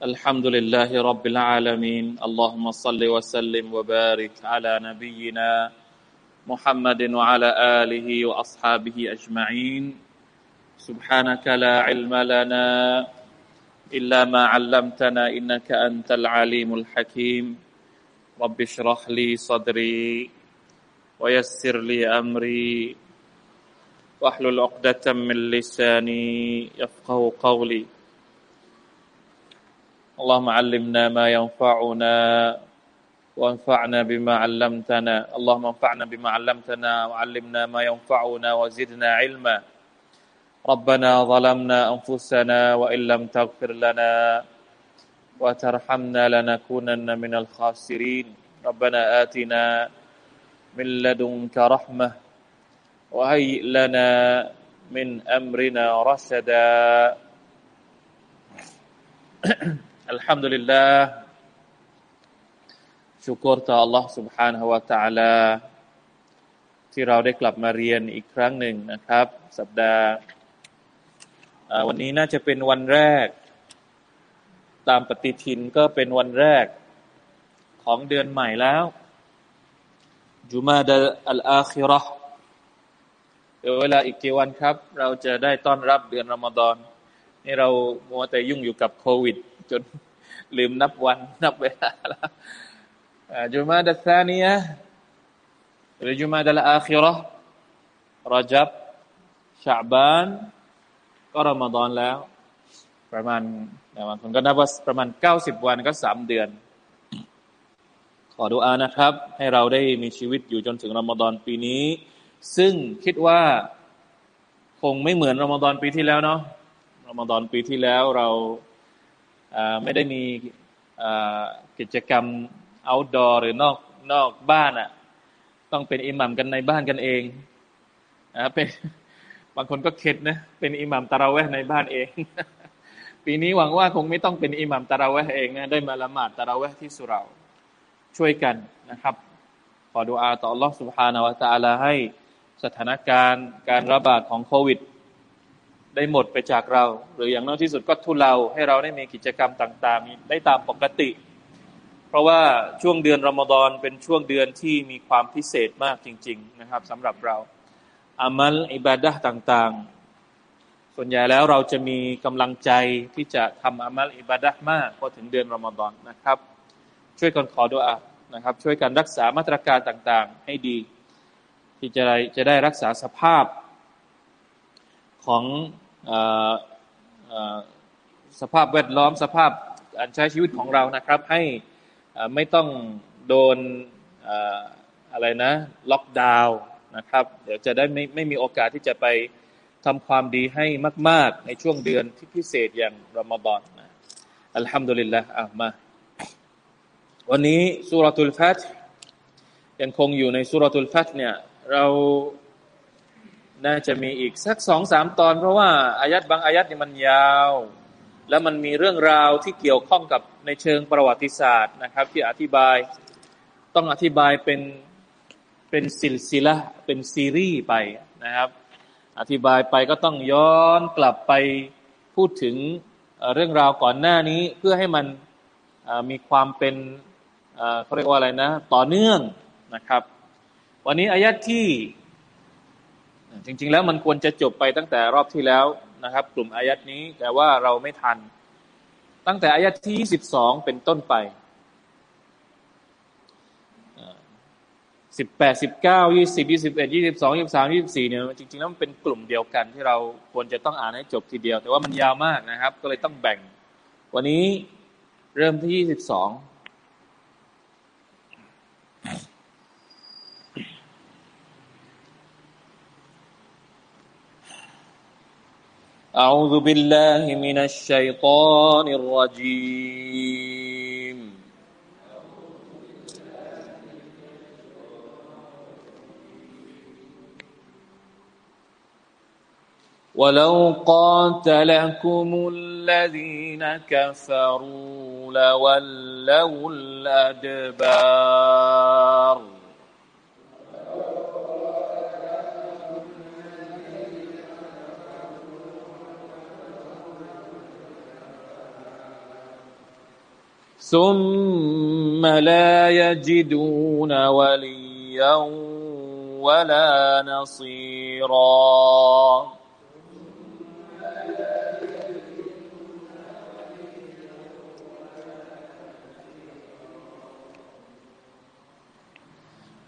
الحمد لله رب العالمين. اللهم صل وسلم وبارك على نبينا محمد وعلى آله وأصحابه أجمعين. سبحانك لا علم لنا إلا ما علمتنا إنك أنت العليم الحكيم. رب اشرح لي صدري ويسر لي أمري. واحلل عقدة من لساني يفقه قولي. اللهم علمنا ما ينفعنا وانفعنا بما علمتنا. اللهم انفعنا بما علمتنا وعلمنا ما ينفعنا وزدنا علما. ربنا ظلمنا أنفسنا وإن لم تغفر لنا وترحمنا لنكونن من الخاسرين. ربنا آتنا من لدنك رحمة وهيئ لنا من أمرنا رشدا. อัลฮัมดุลิลลาห์ชุกรต่อ Allah سبحانه และ تعالى ที่เราได้กลับมาเรียนอีกครั้งหนึ่งนะครับ สัปดาห์วันนี้น่าจะเป็นวันแรก ตามปฏิทินก็เป็นวันแรกของเดือนใหม่แล้วจุมาดอัลอาคิรอเดี๋ยวเวลาอีกกี่วันครับ เราจะได้ต้อนรับเดือนรอมฎอนนี่เรามัวแต่ยุ่งอยู่กับโควิด จนลืมนับวัน นับเวลาแล้วจุมาดัซานียะหรือจุมาดัลอาคิรอรจับชาบาน ก็รอมฎอนแล้ว ประมาณบางคนก็นับว่าประมาณเก้าสิบวันก็สามเดือน ขอดูอานะครับ ให้เราได้มีชีวิตอยู่จนถึงรอมฎอนปีนี้ ซึ่งคิดว่าคงไม่เหมือนรอมฎอนปีที่แล้วเนาะรอมฎอนปีที่แล้วเรา ไม่ได้มีกิจกรรม outdoor หรือนอกนอกบ้านอะ่ะ ต้องเป็นอิหมัมกันในบ้านกันเองนะเป็นบางคนก็เข็ดนะ เป็นอิหมัมตาราเวะในบ้านเอง ปีนี้หวังว่าคงไม่ต้องเป็นอิหมัมตาราเวะเองนะ ได้มาละหมาดตาราเวะที่สุเราช่วยกันนะครับ ขอดูอาต่อ Allah سبحانه และ تعالى ให้สถานการณ์การระบาดของโควิด ได้หมดไปจากเรา หรืออย่างน้อยที่สุดก็ทุเลาให้เราได้มีกิจกรรมต่าง ๆ ได้ตามปกติ เพราะว่าช่วงเดือนรอมฎอนเป็นช่วงเดือนที่มีความพิเศษมากจริง ๆ นะครับสำหรับเราอามัลอิบาดะต่าง ๆ ส่วนใหญ่แล้วเราจะมีกำลังใจที่จะทำอามัลอิบาดะมากพอถึงเดือนรอมฎอนนะครับ ช่วยกันขอดุอานะครับ ช่วยกันรักษามาตรการต่างๆ ให้ดี ที่จะได้จะได้รักษาสภาพ ของอสภาพแวดล้อมสภาพการใช้ชีวิตของเรานะครับ ให้ไม่ต้องโดนอะไรนะล็อกดาวน์นะครับ เดี๋ยวจะได้ไม่ไม่มีโอกาสที่จะไปทำความดีให้มาก ๆ ในช่วงเดือนที่พิเศษอย่างรอมฎอนนะอัลฮัมดุลิลละอะมา วันนี้สุรทูลฟัตยังคงอยู่ในสุรทูลฟัตเนี่ยเรา น่าจะมีอีกสักสองสามตอน เพราะว่าอายัดบางอายัดนี่มันยาว แล้วมันมีเรื่องราวที่เกี่ยวข้องกับในเชิงประวัติศาสตร์นะครับ ที่อธิบายต้องอธิบายเป็นเป็นสิลซิละเป็นซีรีส์ไปนะครับ อธิบายไปก็ต้องย้อนกลับไปพูดถึงเรื่องราวก่อนหน้านี้เพื่อให้มันมีความเป็นเขาเรียกว่าอะไรนะ ต่อเนื่องนะครับ วันนี้อายัดที่ จริง ๆ แล้วมันควรจะจบไปตั้งแต่รอบที่แล้วนะครับ กลุ่มอายัดนี้แต่ว่าเราไม่ทัน ตั้งแต่อายัดที่สิบสองเป็นต้นไปสิบแปดสิบเก้ายี่สิบยี่สิบเอ็ดยี่สิบสองยี่สามยี่สี่เนี่ยจริงๆแล้วมันเป็นกลุ่มเดียวกันที่เราควรจะต้องอ่านให้จบทีเดียว แต่ว่ามันยาวมากนะครับ ก็เลยต้องแบ่ง วันนี้เริ่มที่ยี่สิบสอง أعوذ بالله من الشيطان الرجيم. ولو قاتلكم الذين كفروا لولوا الأدبار. ثم لا يجدون وليا ولا نصيرا.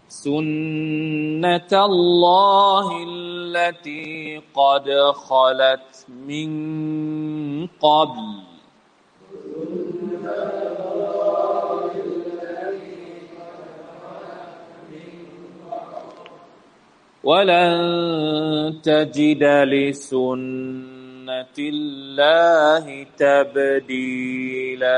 سنة الله التي قد خلت من قبل. ولن تجد لسنة الله تبديلاً.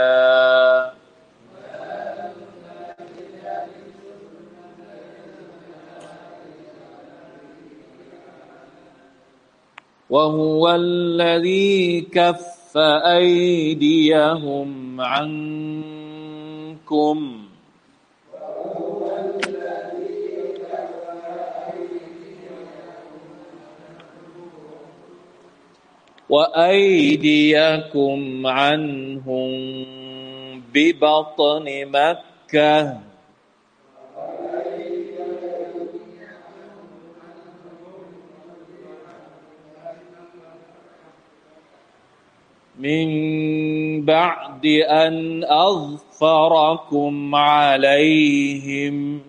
وهو الذي كف أيديهم عنكم. وأيديكم عنهم ببطن مكة. من بعد أن أظفركم عليهم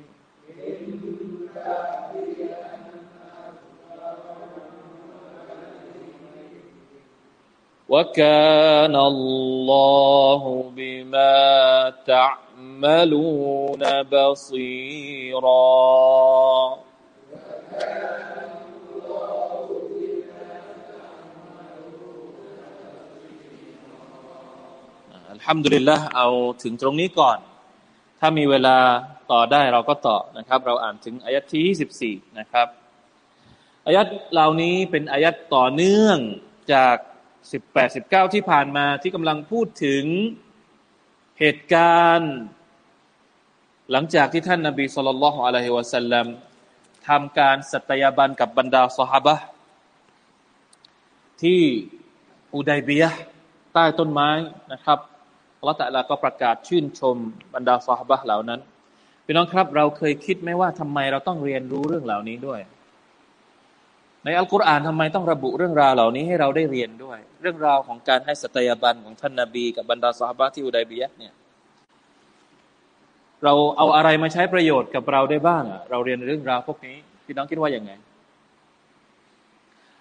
وكان الله بما تعملون بصيراًฮัมดุลิลละเอาถึงตรงนี้ก่อน ถ้ามีเวลาต่อได้เราก็ต่อนะครับ เราอ่านถึงอายัดที่24นะครับอายัดเหล่านี้เป็นอายัดต่อเนื่องจาก 18 19ที่ผ่านมาที่กำลังพูดถึงเหตุการณ์ หลังจากที่ท่านนาบีสุลต่านละฮ์อะลัยฮิวะสัลลัมทำการสัตยาบันกับบรรดาสหบะที่อุดัยเบียใต้ต้นไม้นะครับอัลลอฮฺตะลาก็ประกาศชื่นชมบรรดาซอฮาบะเหล่านั้นพี่น้องครับ เราเคยคิดไหมว่าทำไมเราต้องเรียนรู้เรื่องเหล่านี้ด้วย ในอัลกุรอานทำไมต้องระบุเรื่องราวเหล่านี้ให้เราได้เรียนด้วย เรื่องราวของการให้สัตยาบันของท่านนาบี กับบรรดาซอฮาบะที่อุดัยบียะเนี่ย เราเอาอะไรมาใช้ประโยชน์กับเราได้บ้างอะเราเรียนเรื่องราวพวกนี้พี่น้องคิดว่าอย่างไง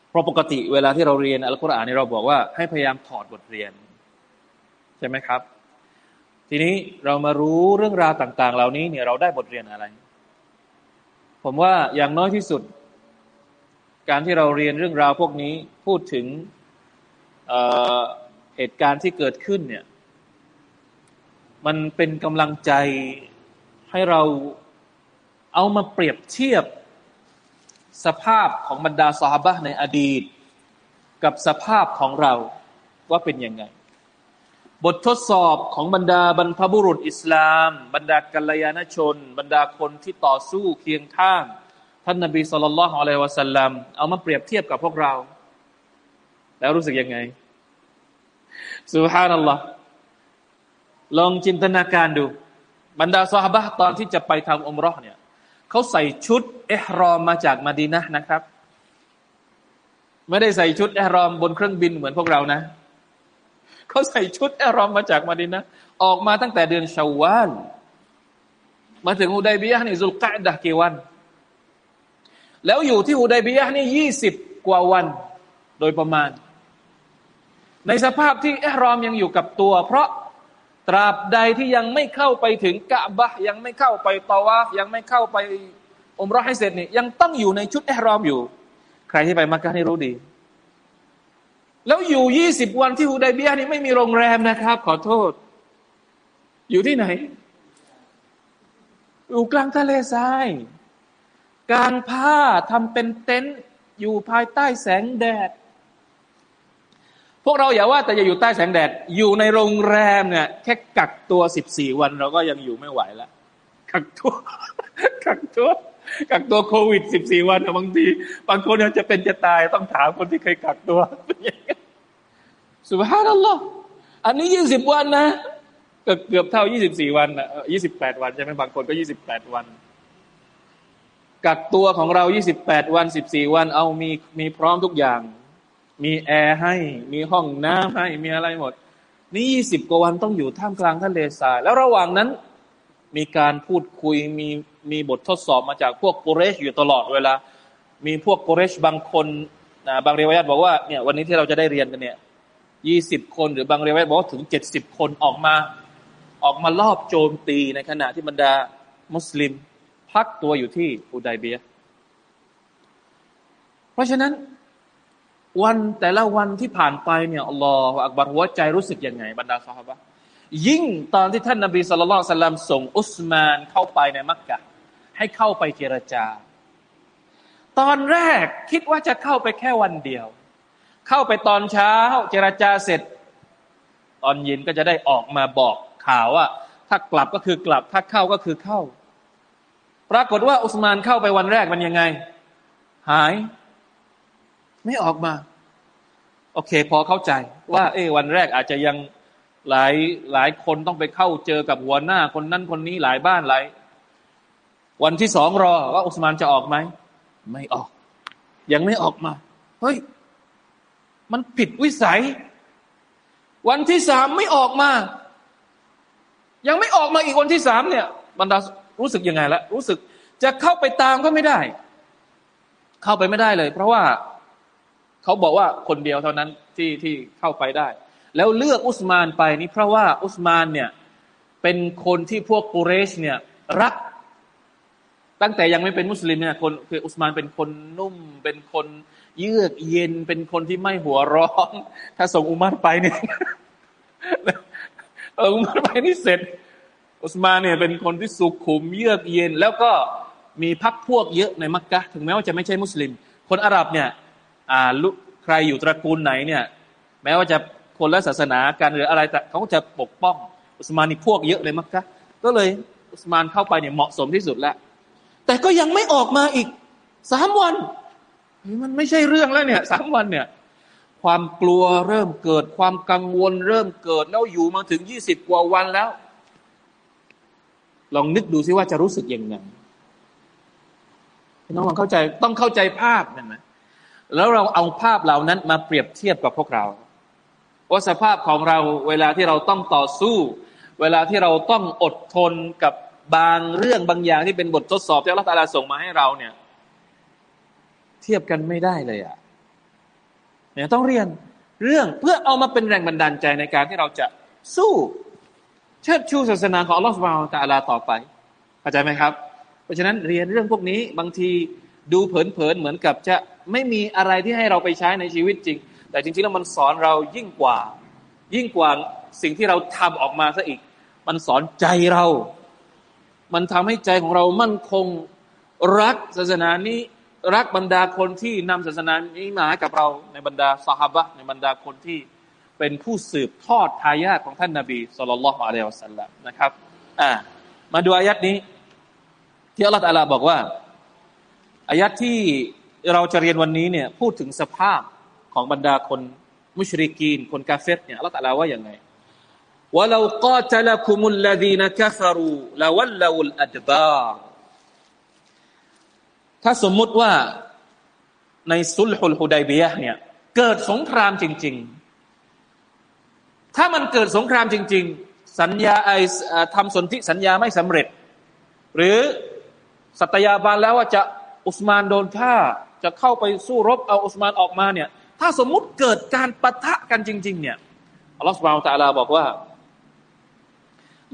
เพราะปกติเวลาที่เราเรียนอัลกุรอานนี่เราบอกว่าให้พยายามถอดบทเรียน ใช่ไหมครับ ทีนี้เรามารู้เรื่องราวต่าง ๆ เหล่านี้เนี่ยเราได้บทเรียนอะไร ผมว่าอย่างน้อยที่สุด การที่เราเรียนเรื่องราวพวกนี้พูดถึงเเหตุการณ์ที่เกิดขึ้นเนี่ย มันเป็นกำลังใจให้เราเอามาเปรียบเทียบสภาพของบรรดาสาบะในอดีต กับสภาพของเราว่าเป็นยังไง บททดสอบของบรรดาบรรพบุรุษอิสลาม บรรดากัลยาณชน บรรดาคนที่ต่อสู้เคียงข้าง ท่านนบีสุลต่านละฮ์อะลัยวะสัลลัมเอามาเปรียบเทียบกับพวกเรา แล้วรู้สึกยังไงสุฮานัลลอฮ์ลองจินตนาการดู บรรดาซอฮาบะตอนที่จะไปทำอมรอเนี่ยเขาใส่ชุดเอฮรอมมาจากมาดีนะนะครับ ไม่ได้ใส่ชุดเอฮรอมบนเครื่องบินเหมือนพวกเรานะเขาใส่ชุดแอฮรอมมาจากมาดินะออกมาตั้งแต่เดือนชาวาลมาถึงฮุดัยบียะนี่ซุลกะดะกี่วัน แล้วอยู่ที่ฮุดัยบียะนี่ยี่สิบกว่าวันโดยประมาณ ในสภาพที่แอรอมยังอยู่กับตัว เพราะตราบใดที่ยังไม่เข้าไปถึงกะบะยังไม่เข้าไปตาวาฟยังไม่เข้าไปอมรอให้เสร็จนี่ยังต้องอยู่ในชุดแอรอมอยู่ ใครที่ไปมักกะนี่รู้ดี แล้วอยู่ยี่สิบวันที่ฮูดายเบียนี่ไม่มีโรงแรมนะครับ ขอโทษ อยู่ที่ไหน อยู่กลางทะเลทราย กางผ้าทำเป็นเต็นท์อยู่ภายใต้แสงแดด พวกเราอย่าว่าแต่จะอยู่ใต้แสงแดด อยู่ในโรงแรมเนี่ยแค่กักตัวสิบสี่วันเราก็ยังอยู่ไม่ไหวแล้วกักตัวกักตัวกักตัวโควิดสิบสี่วันบางทีบางคนจะเป็นจะตายต้องถามคนที่เคยกักตัวสุภาพนัลลอฮ์อันนี้ยี่สิบวันนะก็เกือบเท่ายี่สิบสี่วันอะยี่สิบแปดวันใช่ไหมบางคนก็ยี่สิบแปดวัน กักตัวของเรายี่สิบแปดวันสิบสี่วัน เอามีมีพร้อมทุกอย่าง มีแอร์ให้ มีห้องน้ำให้ มีอะไรหมด นี่ยี่สิบกว่าวันต้องอยู่ท่ามกลางทะเลทราย แล้วระหว่างนั้นมีการพูดคุย มีมีบททดสอบมาจากพวกกุเรชอยู่ตลอดเวลา มีพวกกุเรชบางคนนะบางเรียวัยบอกว่าเนี่ยวันนี้ที่เราจะได้เรียนกันเนี่ยยี่สิบคนหรือบางเรียวัยบอกว่าถึงเจ็ดสิบคนออกมา ออกมาลอบโจมตีในขณะที่บรรดามุสลิม พักตัวอยู่ที่อุดัยเบีย เพราะฉะนั้น วันแต่ละวันที่ผ่านไปเนี่ยอัลลอฮฺอักบารหัวใจรู้สึกยังไง บรรดาสหายยิ่งตอนที่ท่านนบีสุลต่านสัลลัมส่งอุสมานเข้าไปในมักกะ ให้เข้าไปเจรจา ตอนแรกคิดว่าจะเข้าไปแค่วันเดียว เข้าไปตอนเช้า เจรจาเสร็จ ตอนเย็นก็จะได้ออกมาบอกข่าวว่า ถ้ากลับก็คือกลับถ้าเข้าก็คือเข้า รากฏว่าอุสมานเข้าไปวันแรกมันยังไง หาย ไม่ออกมา โอเค พอเข้าใจ ว่าเออวันแรกอาจจะยังหลายหลายคนต้องไปเข้าเจอกับหัวหน้า คนนั้นคนนี้หลายบ้านหลายวันที่สองรอว่าอุสมานจะออกไหมไม่ออก ยังไม่ออกมา เฮ้ย มันผิดวิสัย วันที่สามไม่ออกมา ยังไม่ออกมาอีกวันที่สามเนี่ยบรรดา รู้สึกยังไงละรู้สึกจะเข้าไปตามก็ไม่ได้ เข้าไปไม่ได้เลย เพราะว่าเขาบอกว่าคนเดียวเท่านั้นที่ที่เข้าไปได้ แล้วเลือกอุสมานไปนี่เพราะว่าอุสมานเนี่ยเป็นคนที่พวกกุเรชเนี่ยรัก ตั้งแต่ยังไม่เป็นมุสลิมเนี่ยคนคืออุสมานเป็นคนนุ่ม เป็นคนเยือกเย็น เป็นคนที่ไม่หัวร้อนถ้าส่งอุมัรไปเนี่ยเอออุมัรไปนี่เสร็จ อุสมานเนี่ยเป็นคนที่สุขุมเยือกเย็น แล้วก็มีพักพวกเยอะในมักกะถึงแม้ว่าจะไม่ใช่มุสลิม คนอาหรับเนี่ยอ่าลุใครอยู่ตระกูลไหนเนี่ย แม้ว่าจะคนละศาสนาการหรืออะไรแต่เขาจะปกป้อง อุสมานนี่พวกเยอะเลยมักกะก็เลยอุสมานเข้าไปเนี่ยเหมาะสมที่สุดแล้ว แต่ก็ยังไม่ออกมาอีกสามวันมันไม่ใช่เรื่องแล้วเนี่ยสามวันเนี่ยความกลัวเริ่มเกิดความกังวลเริ่มเกิดแล้วอยู่มาถึงยี่สิบกว่าวันแล้ว ลองนึกดูซิว่าจะรู้สึกยังไงพี่น้องลองเข้าใจต้องเข้าใจภาพนั่นนะแล้วเราเอาภาพเหล่านั้นมาเปรียบเทียบกับพวกเราว่าสภาพของเราเวลาที่เราต้องต่อสู้ เวลาที่เราต้องอดทนกับบางเรื่องบางอย่างที่เป็นบททดสอบที่อัลลอฮฺตลาส่งมาให้เราเนี่ย เทียบกันไม่ได้เลยอะ่ะเนี่ยต้องเรียนเรื่องเพื่อเอามาเป็นแรงบันดาลใจในการที่เราจะสู้ เชิดชูศาสนาของอัลลอฮฺสุบฮานตะลาต่อไปเข้าใจไหมครับ เพราะฉะนั้นเรียนเรื่องพวกนี้บางทีดูเผินๆเหมือนกับจะไม่มีอะไรที่ให้เราไปใช้ในชีวิตจริง แต่จริงๆแล้วมันสอนเรายิ่งกว่า ยิ่งกว่าสิ่งที่เราทำออกมาซะอีก มันสอนใจเรา มันทำให้ใจของเรามั่นคงรักศาสนานี้รักบรรดาคนที่นำศาสนานี้มาให้กับเราในบรรดาสหบะในบรรดาคนที่ เป็นผู้สืบทอดทายาทของท่านนาบีสุลต่านละฮ์อะลัยฮิวสัลลัมนะครับอ่ามาดูอายัดนี้ ที่อัลลอฮฺตาลาบอกว่าอายัดที่เราจะเรียนวันนี้เนี่ยพูดถึงสภาพของบรรดาคนมุชริกีน คนกาเฟตเนี่ยอัลลอฮฺตาลาว่าอย่างไงว่าเรากาตละคุมุลลดีนกฟรูลาวัลลาุลอัดบาถ้าสมมุติว่าในซุลฮุลฮุดัยเบียเนี่ยเกิดสงครามจริง ๆ ถ้ามันเกิดสงครามจริง ๆ สัญญาไอทำสนธิสัญญาไม่สำเร็จ หรือสัตยาบานแล้วว่าจะอุสมานโดนฆ่า จะเข้าไปสู้รบเอาอุสมานออกมาเนี่ยถ้าสมมุติเกิดการปะทะกันจริง ๆ เนี่ยอัลลอฮฺสุบานตะลาบอกว่า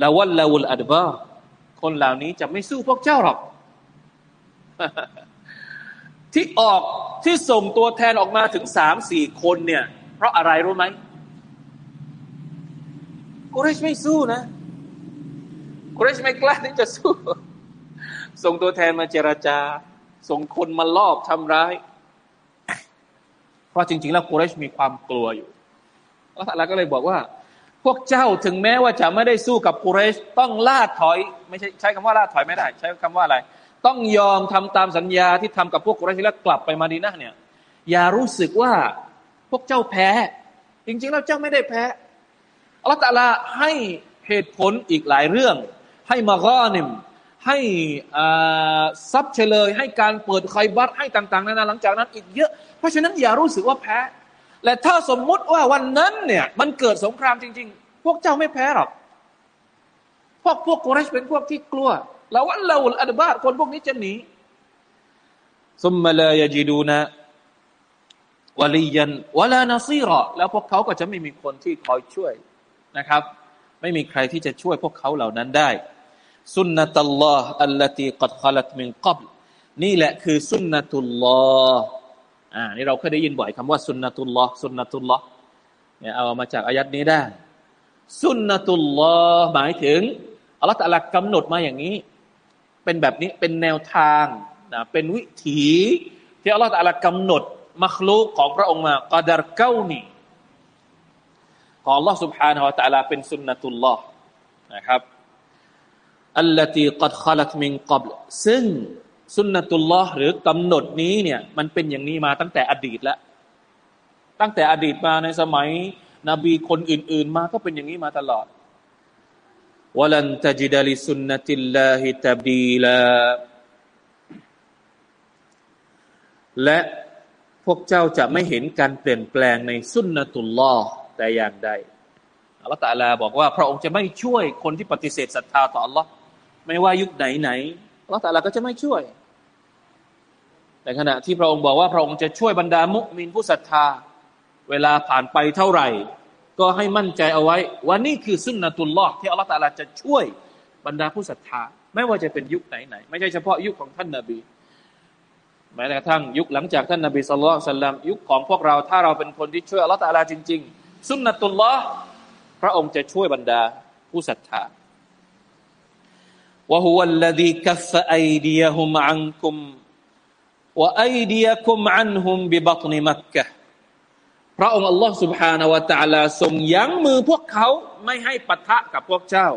ลาวัลลาวุลอัดบาคนเหล่านี้จะไม่สู้พวกเจ้าหรอก ที่ออกที่ส่งตัวแทนออกมาถึงสามสี่คนเนี่ย เพราะอะไรรู้ไหม กุเรชไม่สู้นะกุเรชไม่กล้าที่จะสู้ ส่งตัวแทนมาเจราจา ส่งคนมาลอบทำร้าย เพราะจริง ๆ แล้วกุเรชมีความกลัวอยู่อัลลอฮฺก็เลยบอกว่า พวกเจ้าถึงแม้ว่าจะไม่ได้สู้กับกุเรชต้องล่าถอย ไม่ใช่ใช้คำว่าล่าถอยไม่ได้ ใช้คำว่าอะไร ต้องยอมทำตามสัญญาที่ทำกับพวกกุรชแล้วกลับไปมาดีนะเนี่ย อย่ารู้สึกว่าพวกเจ้าแพ้ จริง ๆ แล้วเจ้าไม่ได้แพ้ อัลตะลาให้เหตุผลอีกหลายเรื่อง ให้มาก้อนิมให้ซับเฉลย ให้การเปิดไคบัตให้ต่างๆนานาหลังจากนั้นอีกเยอะ เพราะฉะนั้นอย่ารู้สึกว่าแพ้ และถ้าสมมุติว่าวันนั้นเนี่ยมันเกิดสงครามจริง ๆ พวกเจ้าไม่แพ้หรอก พวกพวกกุเรชเป็นพวกที่กลัว แล้ววันเราอัลบาดคนพวกนี้จะหนีซุมมาลายจิดูนะวลียันวลานาซีรอแล้วพวกเขาก็จะไม่มีคนที่คอยช่วย นะครับ ไม่มีใครที่จะช่วยพวกเขาเหล่านั้นได้สุนนะตัลลอฮ์อัลลตีกัดขลัดมินกับนี่แหละคือสุนนะตุลลอฮ์อ่านี่เราเคยได้ยินบ่อยคำว่าสุนนะตุลลอฮ์สุนนะตุลลอฮ์เนี่ยเอามาจากอายัดนี้ได้ สุนนะตุลลอฮ์หมายถึงอัลลอฮฺตะลากำหนดมาอย่างนี้ เป็นแบบนี้เป็นแนวทางนะเป็นวิถีที่อัลลอฮฺตะลากำหนดมัคลูกของพระองค์มากาดารเก้านี่ ของ Allah سبحانه และ تعالى เป็นสุนนะตุลลอฮ์นะครับอัลลตีกัดขลัดมิงกับซึ่งสุนนะตุลลอฮ์หรือกำหนดนี้เนี่ยมันเป็นอย่างนี้มาตั้งแต่อดีตแล้ว ตั้งแต่อดีตมาในสมัย นบีคนอื่น ๆ มาก็เป็นอย่างนี้มาตลอดวลันตจิดลิสุนนติลลาฮิตบีลาและพวกเจ้าจะไม่เห็นการเปลี่ยนแปลงในสุนนตุลลอฮ์ แต่อย่างใดอัลลอฮฺตาลาบอกว่า พระองค์จะไม่ช่วยคนที่ปฏิเสธศรัทธาต่ออัลลอฮ์ไม่ว่ายุคไหนไหนอัลลอฮฺตาลาก็จะไม่ช่วย แต่ขณะที่พระองค์บอกว่าพระองค์จะช่วยบรรดามุมินผู้ศรัทธา เวลาผ่านไปเท่าไหร่ ก็ให้มั่นใจเอาไว้ ว่านี่คือสุนนตุลลอฮ์ที่อัลลอฮฺตาลาจะช่วยบรรดาผู้ศรัทธา ไม่ว่าจะเป็นยุคไหนไหนไม่ใช่เฉพาะยุคของท่านนาบีแม้กระทั่งยุคหลังจากท่านนาบีสุลต่านลัมยุคของพวกเราถ้าเราเป็นคนที่ช่วยอัลลอฮฺตาลาจริง ๆ สุนนตุลลอฮ์พระองค์จะช่วยบรรดาผู้ศรัทธาวะฮุวัลลดีกัฟไอดียฮุมอันคุมวะไอดียคุมอันฮุมบิบัตนิมักกะพระองค์อัลลอฮ์ سبحانه และ تعالى ทรงยั้งมือพวกเขาไม่ให้ปะทะกับพวกเจ้า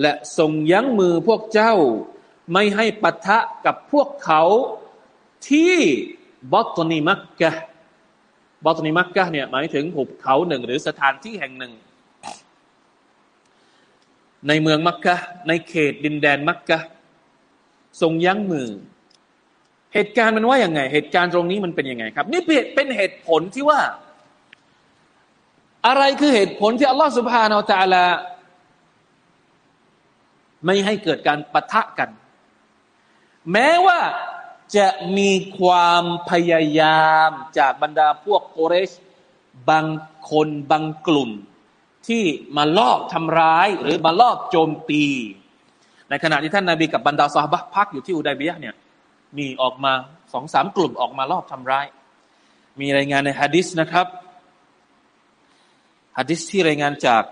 และทรงยั้งมือพวกเจ้า ไม่ให้ปะทะกับพวกเขาที่บัตนิมักกะ บัตนิมักกะเนี่ยหมายถึงหุบเขาหนึ่งหรือสถานที่แห่งหนึ่ง ในเมืองมักกะในเขตดินแดนมักกะทรงยั้งมือ เหตุการณ์มันว่าอย่างไง เหตุการณ์ตรงนี้มันเป็นยังไงครับ นี่เป็นเหตุผลที่ว่า อะไรคือเหตุผลที่อัลลอฮฺสุบฮานาอัลตะลาไม่ให้เกิดการปะทะกัน แม้ว่า จะมีความพยายามจากบรรดาพวกโกเรช บางคนบางกลุ่ม ที่มาลอบทำร้ายหรือมาลอบโจมตี ในขณะที่ท่านนาบีกับบรรดาซาบะพักอยู่ที่อุดัยเบียเนี่ยมีออกมาสองสามกลุ่มออกมาลอบทำร้าย มีรายงานในฮะดิษนะครับฮะดิษที่รายงานจาก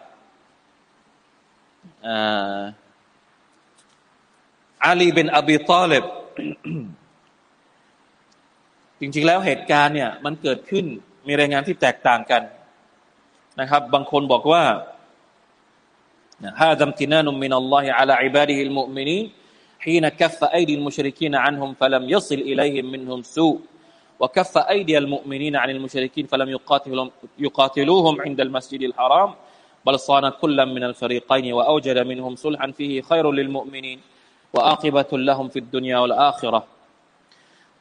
อาลีเป็นอบีตอเลบ จริงๆแล้วเหตุการณ์เนี่ยมันเกิดขึ้นมีรายงานที่แตกต่างกันนะครับ บางคนบอกว่าฮาดัมตินานุมินัลลอฮิอัลาอิบาดิฮิลมุมินี حين كف أيدي المشركين عنهم فلم يصل إليهم منهم سوء وكف أيدي المؤمنين عن المشركين فلم يقاتلهم يقاتلوهم عند المسجد الحرام بل صان كلا من الفريقين وأوجد منهم صلحا فيه خير للمؤمنين وآقبة لهم في الدنيا والآخرة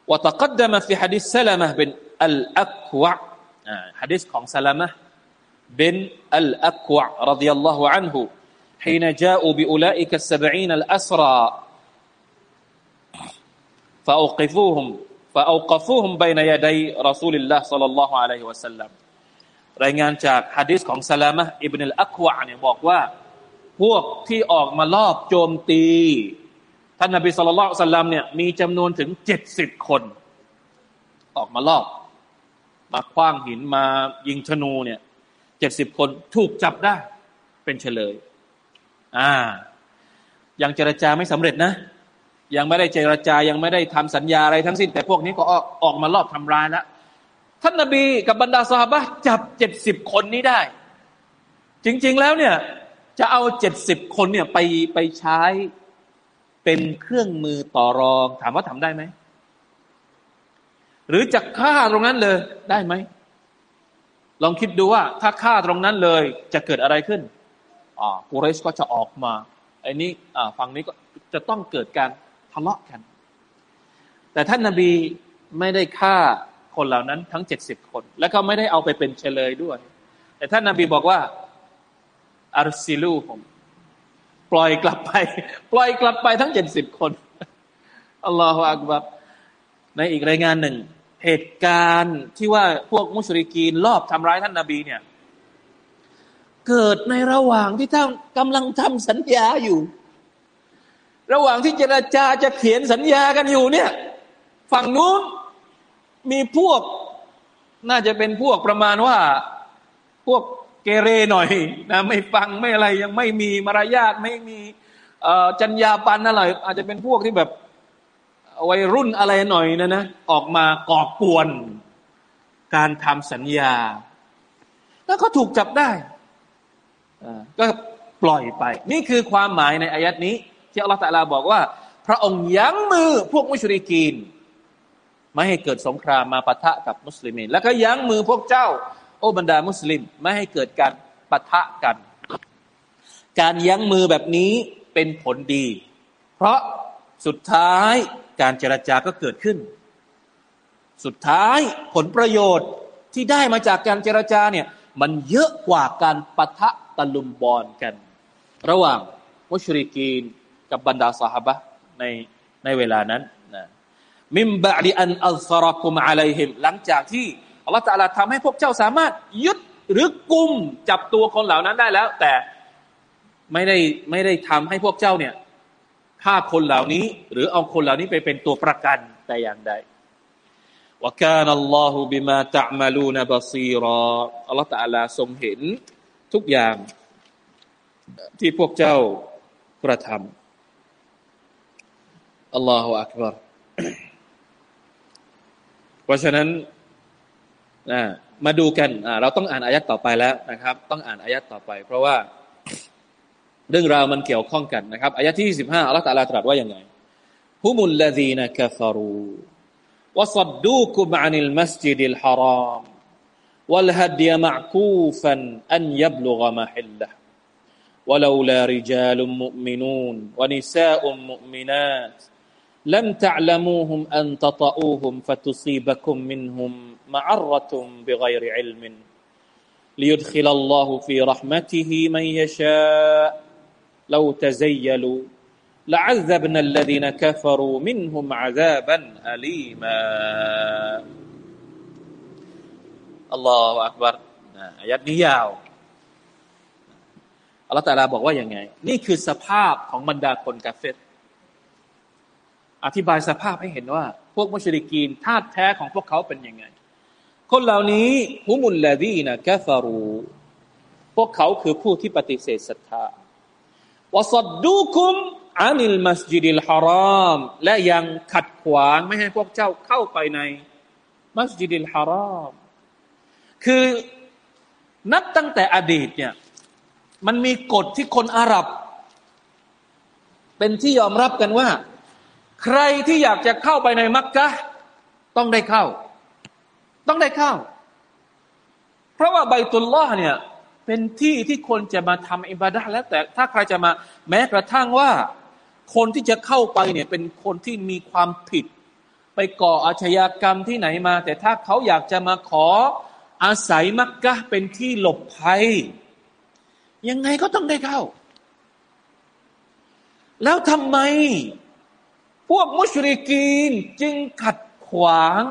وتقدم في حديث سلمة بن الأكوع حديثของ سلمة بن الأكوع رضي الله عنه حين جاءوا بأولئك السبعين الأسرى فأوقفوهم فأوقفوهم بين يدي رسول الله صلى الله عليه وسلم รายงานจากฮะดิษของซาลามะอิบนุลอักวะเนี่ยบอกว่า พวกที่ออกมาลอบโจมตี ท่านนบีสุลต่านสัลลัมเนี่ยมีจำนวนถึงเจ็ดสิบคน ออกมาลอบ มาคว้างหินมายิงธนูเนี่ยเจ็ดสิบคนถูกจับได้ เป็นเฉลย อ่า ยังเจรจาไม่สำเร็จนะ ยังไม่ได้เจรจายังไม่ได้ทำสัญญาอะไรทั้งสิ้น แต่พวกนี้ก็ออกออกมาลอบทำร้ายแล้วท่านนบีกับบรรดาสหายจับเจ็ดสิบคนนี้ได้ จริง ๆ แล้วเนี่ย จะเอาเจ็ดสิบคนเนี่ยไปไปใช้ เป็นเครื่องมือต่อรอง ถามว่าทำได้ไหม หรือจะฆ่าตรงนั้นเลยได้ไหม ลองคิดดูว่า ถ้าฆ่าตรงนั้นเลย จะเกิดอะไรขึ้นอ่ากุเรชก็จะออกมาไอ้นี้อ่าฝั่งนี้ก็จะต้องเกิดการทะเลาะกัน แต่ท่านนาบีไม่ได้ฆ่าคนเหล่านั้นทั้งเจ็ดสิบคน แล้วก็ไม่ได้เอาไปเป็นเฉลยด้วย แต่ท่านนาบีบอกว่าอารซิลูผม ปล่อยกลับไป ปล่อยกลับไปทั้งเจ็ดสิบคนอัลลอฮฺอักบัรในอีกรายงานหนึ่ง เหตุการณ์ที่ว่าพวกมุชริกีนลอบทำร้ายท่านนาบีเนี่ยเกิดในระหว่างที่ท่านกำลังทำสัญญาอยู่ ระหว่างที่เจรจาจะเขียนสัญญากันอยู่เนี่ย ฝั่งนู้นมีพวก น่าจะเป็นพวกประมาณว่า พวก เกเรหน่อยนะไม่ฟังไม่อะไรยังไม่มีมารยาทไม่มีจัญญาปันอะไรอาจจะเป็นพวกที่แบบวัยรุ่นอะไรหน่อยนะนะออกมาก่อกวน การทำสัญญา แล้วก็ถูกจับได้ก็ปล่อยไป นี่คือความหมายในอายัดนี้ ที่อัลลอฮฺตะลาบอกว่า พระองค์ยั้งมือพวกมุชริกีน ไม่ให้เกิดสงครามมาปะทะกับมุสลิมแล้วก็ยั้งมือพวกเจ้า โอ้บรรดามุสลิมไม่ให้เกิดการปะทะกัน การยั้งมือแบบนี้เป็นผลดี เพราะสุดท้ายการเจรจาก็เกิดขึ้น สุดท้ายผลประโยชน์ที่ได้มาจากการเจรจาเนี่ยมันเยอะกว่าการปะทะตะลุมบอลกัน ระหว่างมุชริกีนกับบรรดาสหบะในในเวลานั้นนะมิมบะดีอันอัลซารกุมอะลัยฮิมหลังจากที่ อัลลอฮฺตะลาทำให้พวกเจ้าสามารถยึดหรือกุมจับตัวคนเหล่านั้นได้แล้ว แต่ไม่ได้ไม่ได้ทำให้พวกเจ้าเนี่ยฆ่าคนเหล่านี้ หรือเอาคนเหล่านี้ไปเป็นตัวประกันแต่อย่างใดว่าการอัลลอฮฺบิมาตะมาลูนบาซีรออัลลอฮฺตะลาทรงเห็นทุกอย่างที่พวกเจ้ากระทำอัลลอฮฺอักบารเพราะฉะนั้น มาดูกันเราต้องอ่านอายัดต่อไปแล้วนะครับ ต้องอ่านอายัดต่อไป เพราะว่าเรื่องราวมันเกี่ยวข้องกันนะครับอายะที่25อัลลอฮฺตะลาตรัสว่าอย่างไงฮุมุลลซีนกฟารูวซัดดูกุมอานิลมัสจิดิลฮาราม والهدي معكوفا أن يبلغ محله ولولا رجال مؤمنون ونساء مؤمنات لم تعلموهم أن تطؤوهم فتصيبكم منهم معرة بغير علم ليدخل الله في رحمته من يشاء لو تزيلوا لعذبنا الذين كفروا منهم عذابا أليما الله أكبر อายัดนี้ยาวอัลลอฮฺตาลาบอกว่าอย่างไง นี่คือสภาพของบรรดาคนกาเฟตอธิบายสภาพให้เห็นว่า พวกมุชริกีนธาตุแท้ของพวกเขาเป็นยังไง คนเหล่านี้ฮุมุลลาดีนะกาฟารูพวกเขาคือผู้ที่ปฏิเสธศรัทธาวสัดดูคุมอานิลมัสยิดิลฮารอมและยังขัดขวางไม่ให้พวกเจ้าเข้าไปในมัสยิดิลฮารอมคือนับตั้งแต่อดีตเนี่ยมันมีกฎที่คนอาหรับ เป็นที่ยอมรับกันว่า ใครที่อยากจะเข้าไปในมักกะต้องได้เข้า ต้องได้เข้า เพราะว่าใบตุลลอฮ์เนี่ยเป็นที่ที่คนจะมาทำอิบาดะแล้วแต่ถ้าใครจะมาแม้กระทั่งว่า คนที่จะเข้าไปเนี่ยเป็นคนที่มีความผิด ไปก่ออาชญากรรมที่ไหนมา แต่ถ้าเขาอยากจะมาขออาศัยมักกะเป็นที่หลบภัย ยังไงก็ต้องได้เข้า แล้วทำไม พวกมุชริกีนจึงขัดขวาง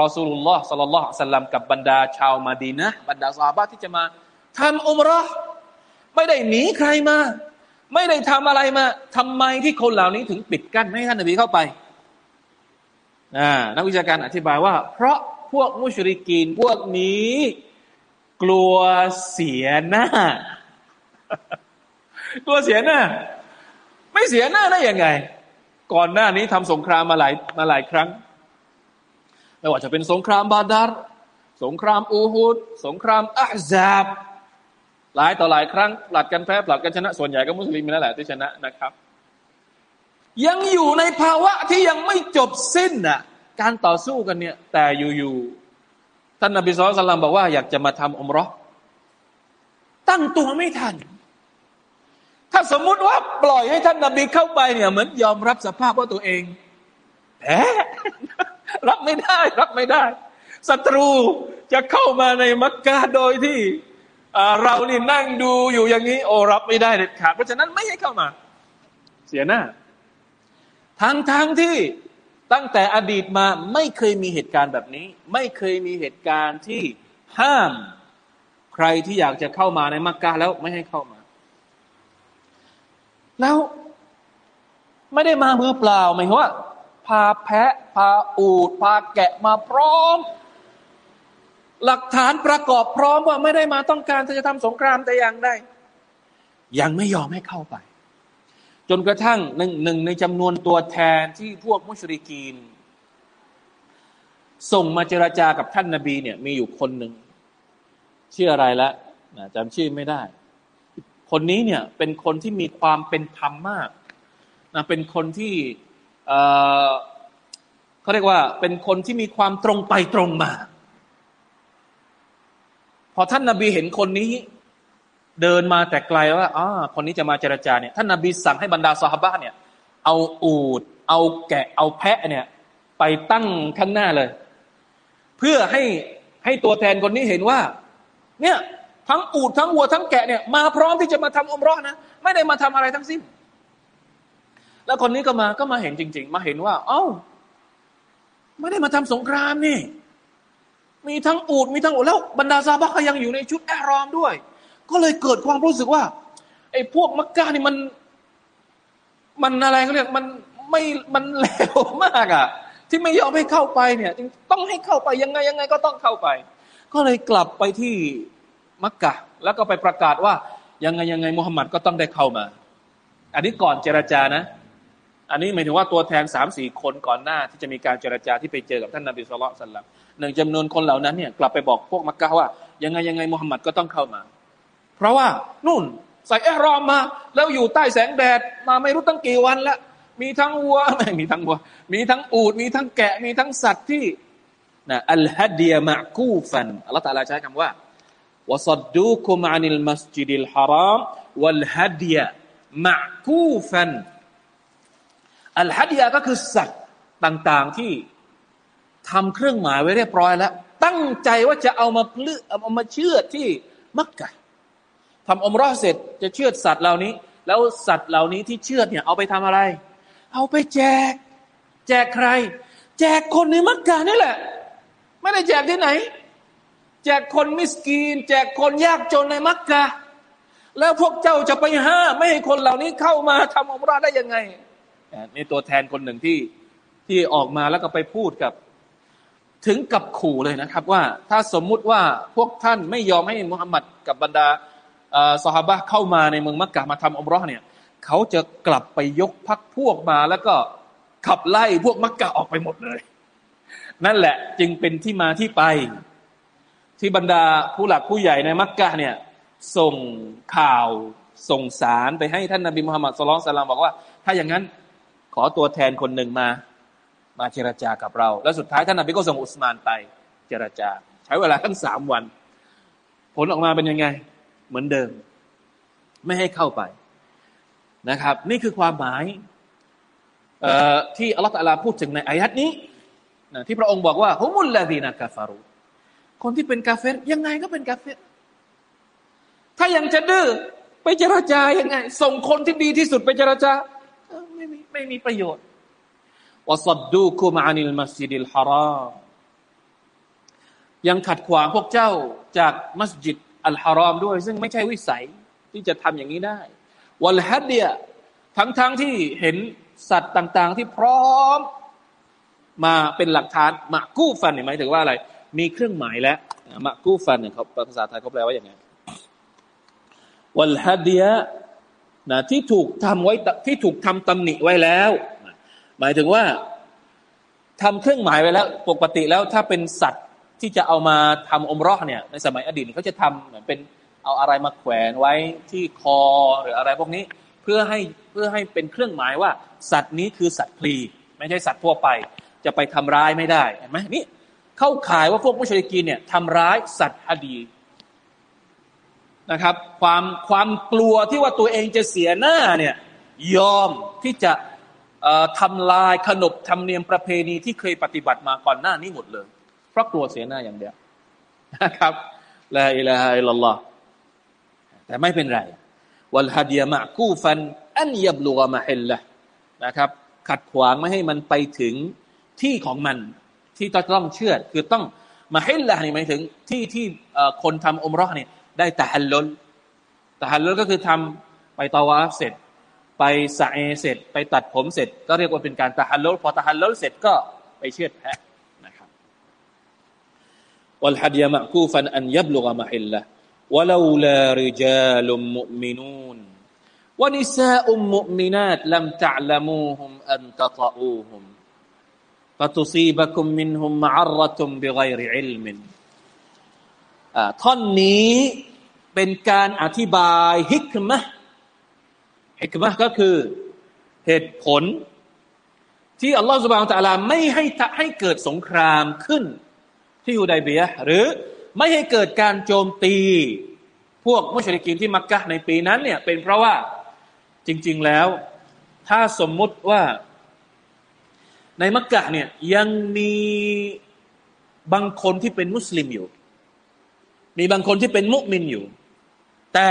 รอสูลุลลอฮ์สัลลัลลอฮุสัลลัมกับบรรดาชาวมาดีนะบรรดาซาบะที่จะมาทำอุมรอไม่ได้หนีใครมา ไม่ได้ทำอะไรมาทำไมที่คนเหล่านี้ถึงปิดกั้นไม่ให้ท่านนบีเข้าไปนักวิชาการอธิบายว่า เพราะพวกมุชริกีนพวกนี้ กลัวเสียหน้า กลัวเสียหน้า ไม่เสียหน้าได้ยังไง ก่อนหน้านี้ทำสงครามมาหลายมาหลายครั้ง ไม่ว่าจะเป็นสงครามบาดาร์สงครามอูฮุดสงครามอัซาบหลายต่อหลายครั้งผลัดกันแพ้ผลัดกันชนะ ส่วนใหญ่ก็มุสลิมนั่นแหละที่ชนะนะครับ ยังอยู่ในภาวะที่ยังไม่จบสิ้นน่ะการต่อสู้กันเนี่ย แต่อยู่ๆท่านนบีสุลต่านบอกว่าอยากจะมาทำอมรอตั้งตัวไม่ทัน ถ้าสมมุติว่าปล่อยให้ท่านนบีเข้าไปเนี่ย เหมือนยอมรับสภาพว่าตัวเองแพ้ รับไม่ได้ รับไม่ได้ศัตรูจะเข้ามาในมักกะโดยที่เรานี่นั่งดูอยู่อย่างนี้ โอ้รับไม่ได้เด็ดขาดเพราะฉะนั้นไม่ให้เข้ามา เสียหน้าทั้งทั้งที่ตั้งแต่อดีตมาไม่เคยมีเหตุการณ์แบบนี้ ไม่เคยมีเหตุการณ์ที่ห้ามใครที่อยากจะเข้ามาในมักกะแล้วไม่ให้เข้ามา แล้วไม่ได้มามือเปล่าหมายว่า พาแพะ พาอูด พาแกะมาพร้อม หลักฐานประกอบพร้อมว่าไม่ได้มาต้องการจะทำสงครามแต่อย่างใดยังไม่ยอมให้เข้าไป จนกระทั่งหนึ่งหนึ่งในจำนวนตัวแทนที่พวกมุชริกีน ส่งมาเจราจากับท่านนาบีเนี่ยมีอยู่คนหนึ่งชื่ออะไรละจำชื่อไม่ได้ คนนี้เนี่ยเป็นคนที่มีความเป็นธรรมมากนะเป็นคนที่ เขาเรียกว่าเป็นคนที่มีความตรงไปตรงมา พอท่านนาบีเห็นคนนี้ เดินมาแต่ไกลว่าอ๋อคนนี้จะมาเจรจาเนี่ยท่านนาบีสั่งให้บรรดาสหบ้าเนี่ย เอาอูด เอาแกะ เอาแพะเนี่ย ไปตั้งข้างหน้าเลย เพื่อให้ให้ตัวแทนคนนี้เห็นว่า เนี่ยทั้งอูดทั้งวัวทั้งแกะเนี่ยมาพร้อมที่จะมาทำอมร้อนะไม่ได้มาทำอะไรทั้งสิ้น แล้วคนนี้ก็มาก็มาเห็นจริง ๆ มาเห็นว่า เอ้าไม่ได้มาทำสงครามนี่ มีทั้งอูดมีทั้งอูดแล้วบรรดาซาบะก็ยังอยู่ในชุดแอรอมด้วย ก็เลยเกิดความรู้สึกว่าไอ้พวกมักกะนี่มัน มันอะไรเขาเรียกมันไม่มันเลวมากอะ่ะ ที่ไม่ยอมให้เข้าไปเนี่ยต้องให้เข้าไปยังไงยังไงก็ต้องเข้าไป ก็เลยกลับไปที่มักกะ แล้วก็ไปประกาศว่ายังไงยังไงมุฮัมมัดก็ต้องได้เข้ามา อันนี้ก่อนเจรจานะ อันนี้หมายถึงว่าตัวแทนสามสี่คนก่อนหน้าที่จะมีการเจรจาที่ไปเจอกับท่านนบีสุลต่านหนึ่งจำนวนคนเหล่านั้นเนี่ยกลับไปบอกพวกมักกะว่ายังไงยังไงมุฮัมมัดก็ต้องเข้ามา เพราะว่านู่นใส่แอรอมมา แล้วอยู่ใต้แสงแดดมาไม่รู้ตั้งกี่วันแล้วมีทั้งวัวไม่มีทั้งวัว มีทั้งอูดมีทั้งแกะมีทั้งสัตว์ที่นะอัลฮัดเดียมะกูฟันอัลลอฮฺตาลาใช้คำว่าวสัดดูคุมอานิลมัสจิดิลฮารามวัลฮัดเดียมะกูฟัน อัลฮัดเดียก็คือสัตว์ต่างๆที่ทำเครื่องหมายไว้เรียบร้อยแล้ว ตั้งใจว่าจะเอามาเลือเอามาเชื่อที่มักกะทำอมรอเสร็จจะเชือดสัตว์เหล่านี้ แล้วสัตว์เหล่านี้ที่เชือดเนี่ยเอาไปทำอะไร เอาไปแจก แจกใคร แจกคนในมักกะนี่แหละ ไม่ได้แจกที่ไหน แจกคนมิสกีน แจกคนยากจนในมักกะแล้วพวกเจ้าจะไปห้ามไม่ให้คนเหล่านี้เข้ามาทำอมรอได้ยังไง นี่ตัวแทนคนหนึ่งที่ที่ออกมาแล้วก็ไปพูดกับ ถึงกับขู่เลยนะครับ ว่าถ้าสมมุติว่าพวกท่านไม่ยอมให้มุฮัมมัดกับบรรดาสหบะเข้ามาในเมืองมักกะมาทำอมรอเนี่ยเขาจะกลับไปยกพักพวกมาแล้วก็ขับไล่พวกมักกะออกไปหมดเลย นั่นแหละจึงเป็นที่มาที่ไป ที่บรรดาผู้หลักผู้ใหญ่ในมักกะเนี่ยส่งข่าวส่งสารไปให้ท่านนบีมุฮัมมัดสุลต่านบอกว่า ถ้าอย่างนั้น ขอตัวแทนคนหนึ่งมา มาเจรจากับเรา แล้วสุดท้ายท่านนบีก็ส่งอุสมานไป เจรจา ใช้เวลาทั้งสามวัน ผลออกมาเป็นยังไง เหมือนเดิม ไม่ให้เข้าไปนะครับ นี่คือความหมายที่อัลลอฮฺตะลาพูดถึงในอายัดนี้นะที่พระองค์บอกว่าฮุมุลลาดีนากาฟารุคนที่เป็นกาเฟรยังไงก็เป็นกาเฟรถ้ายังจะดื้อไปเจรจายังไง ส่งคนที่ดีที่สุดไปเจรจา ไม่มีไม่มีประโยชน์วสัดดูคุมานิลมัสยิดิลฮารามยังขัดขวางพวกเจ้าจากมัสยิดอัลฮารอมด้วย ซึ่งไม่ใช่วิสัยที่จะทำอย่างนี้ได้วัลฮัดเดียทั้งๆทที่เห็นสัตว์ต่าง ๆ ที่พร้อม มาเป็นหลักฐานมะกู้ฟันเหมายถึงว่าอะไร มีเครื่องหมายแล้วมะกู้ฟันเนี่ยเขาภาษาไทยเขาแปลว่าอย่างไงวัลฮัดเดีย นะที่ถูกทำไว้ที่ถูกทำตำหนิไว้แล้ว หมายถึงว่าทำเครื่องหมายไว้แล้ว ปกติแล้วถ้าเป็นสัตว์ที่จะเอามาทำอมรอเนี่ยในสมัยอดีตเขาจะทำเหมือนเป็นเอาอะไรมาแขวนไว้ที่คอหรืออะไรพวกนี้เพื่อให้เพื่อให้เป็นเครื่องหมายว่า สัตว์นี้คือสัตว์พลีไม่ใช่สัตว์ทั่วไป จะไปทำร้ายไม่ได้เห็นไหมนี่เข้าข่ายว่าพวกมุชลิกีนเนี่ยทำร้ายสัตว์อดี นะครับ ความความกลัวที่ว่าตัวเองจะเสียหน้าเนี่ยยอมที่จะทำลายขนบธรรมเนียมประเพณีที่เคยปฏิบัติมาก่อนหน้านี้หมดเลย เพราะกลัวเสียหน้าอย่างเดียวนะครับลาอิลาฮะอิลลอฮแต่ไม่เป็นไรวัลฮัดียมะกูฟันอันยับลูกมาเฮลละนะครับ ขัดขวางไม่ให้มันไปถึงที่ของมัน ที่ต้องเชื่อ คือต้องمحلهนี่หมายถึงที่ที่คนทำอุมเราะฮฺเนี่ย ได้ตะฮัลลุลตะฮัลลุลก็คือทำไปตาวาฟเสร็จ ไปสะเอเสร็จ ไปตัดผมเสร็จ ก็เรียกว่าเป็นการตะฮัลลุลพอตะฮัลลุลเสร็จก็ไปเชือดแพะนะครับวัลฮัดียมะกูฟันอันยับลูกมาฮิลละ ولولا رجال مؤمنون ونساء مؤمنات لم تعلموهم أن تطؤوهم فتصيبكم منهم معرة بغير علم ท่อนนี้เป็นการอธิบายฮิกมะฮิกมะก็คือเหตุผล ที่อัลลอฮฺสุบานตะลาไม่ให้ให้เกิดสงครามขึ้นที่ฮูดัยเบียหรือไม่ให้เกิดการโจมตีพวกมุชริกีนที่มักกะในปีนั้นเนี่ยเป็นเพราะว่าจริง ๆแล้ว ถ้าสมมุติว่าในมักกะเนี่ยยังมีบางคนที่เป็นมุสลิมอยู่ มีบางคนที่เป็นมุมินอยู่ แต่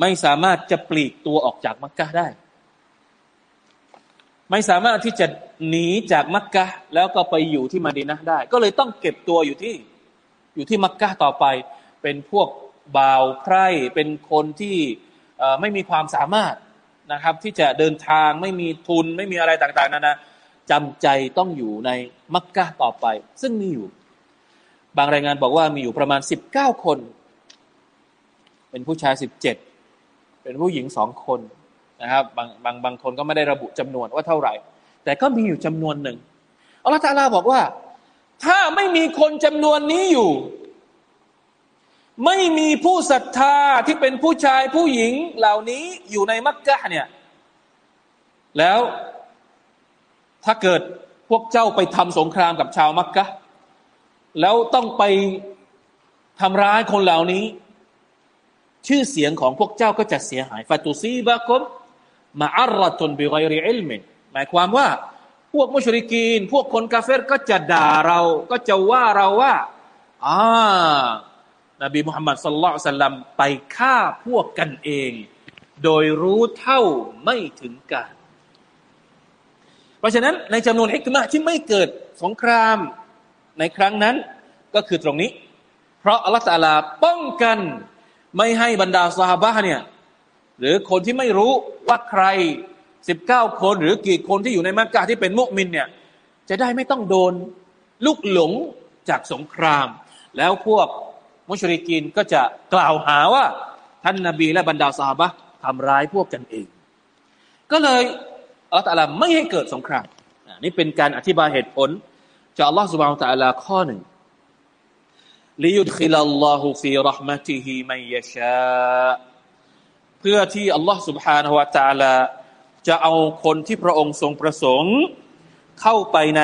ไม่สามารถจะปลีกตัวออกจากมักกะได้ ไม่สามารถที่จะหนีจากมักกะแล้วก็ไปอยู่ที่มาดีนะได้ ก็เลยต้องเก็บตัวอยู่ที่อยู่ที่มักกะต่อไป เป็นพวกบ่าวไพร่เป็นคนที่ไม่มีความสามารถนะครับ ที่จะเดินทางไม่มีทุนไม่มีอะไรต่าง ๆนานาจำใจต้องอยู่ในมักกะต่อไป ซึ่งมีอยู่ บางรายงานบอกว่ามีอยู่ประมาณสิบเก้าคน เป็นผู้ชายสิบเจ็ดเป็นผู้หญิงสองคนนะครับบางบางบางคนก็ไม่ได้ระบุจำนวนว่าเท่าไหร่ แต่ก็มีอยู่จำนวนหนึ่งอัลลอฮฺตาลาบอกว่า ถ้าไม่มีคนจำนวนนี้อยู่ ไม่มีผู้ศรัทธาที่เป็นผู้ชายผู้หญิงเหล่านี้อยู่ในมักกะเนี่ย แล้วถ้าเกิดพวกเจ้าไปทำสงครามกับชาวมักกะ แล้วต้องไปทำร้ายคนเหล่านี้ ชื่อเสียงของพวกเจ้าก็จะเสียหายฟาตุซีบะกุมมาอัลรตุนบิไกริอิลมินหมายความว่า พวกมุชริกีน พวกคนกาเฟรก็จะด่าเรา ก็จะว่าเราว่าอ่านบีมุฮัมมัดสุลลัลสัลลัมไปฆ่าพวกกันเอง โดยรู้เท่าไม่ถึงการ เพราะฉะนั้นในจำนวนฮิกมะที่ไม่เกิดสงคราม ในครั้งนั้นก็คือตรงนี้ เพราะอัลลอฮฺลาป้องกันไม่ให้บรรดาสหายเนี่ยหรือคนที่ไม่รู้ว่าใครสิบเก้าคนหรือกี่คนที่อยู่ในมักกะที่เป็นมุมินเนี่ยจะได้ไม่ต้องโดนลุกหลงจากสงคราม แล้วพวกมุชริกีนก็จะกล่าวหาว่า ท่านนาบีและบรรดาสาบะทำร้ายพวกกันเอง ก็เลยอัลลอฮฺลาไม่ให้เกิดสงครามนี่เป็นการอธิบายเหตุผล จากอัลลอฮฺ سبحانه และลาข้อหนึ่งลิยุดคิลลอฮุฟีรหมติฮิมัยยชเพื่อที่อัลลอฮฺ سبحانه และ تعالى จะเอาคนที่พระองค์ทรงประสงค์ เข้าไปใน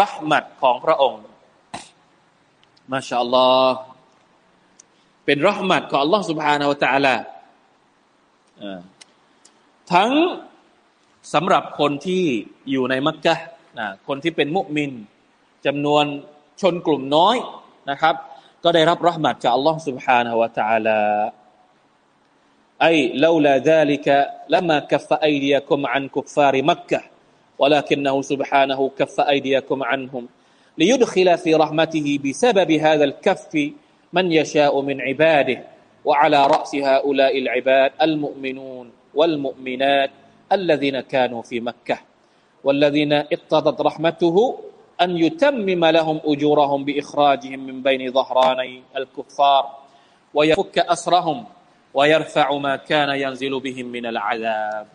รหมัดของพระองค์มาชาอัลลอฮฺเป็นรหมัดของอัลลอฮฺ سبحانه และ تعالى ทั้งสำหรับคนที่อยู่ในมักกะ นะคนที่เป็นมุมินจำนวนชนกลุ่มน้อยนะครับ ก็ได้รับรัหมัดจาก Allah سبحانه และ تعالى أي لولا ذلك لما كف أيديكم عن كفار مكة ولكنه سبحانه كف أيديكم عنهم ليدخل في رحمته بسبب هذا الكف من يشاء من عباده وعلى رأس هؤلاء العباد المؤمنون والمؤمنات الذين كانوا في مكة والذين اقتضت رحمته أن يتمم لهم أجورهم بإخراجهم من بين ظهراني الكفار ويفك أسرهم วายรฟะอุมาคานายันซิลูบิฮิมมินัลอาลาบ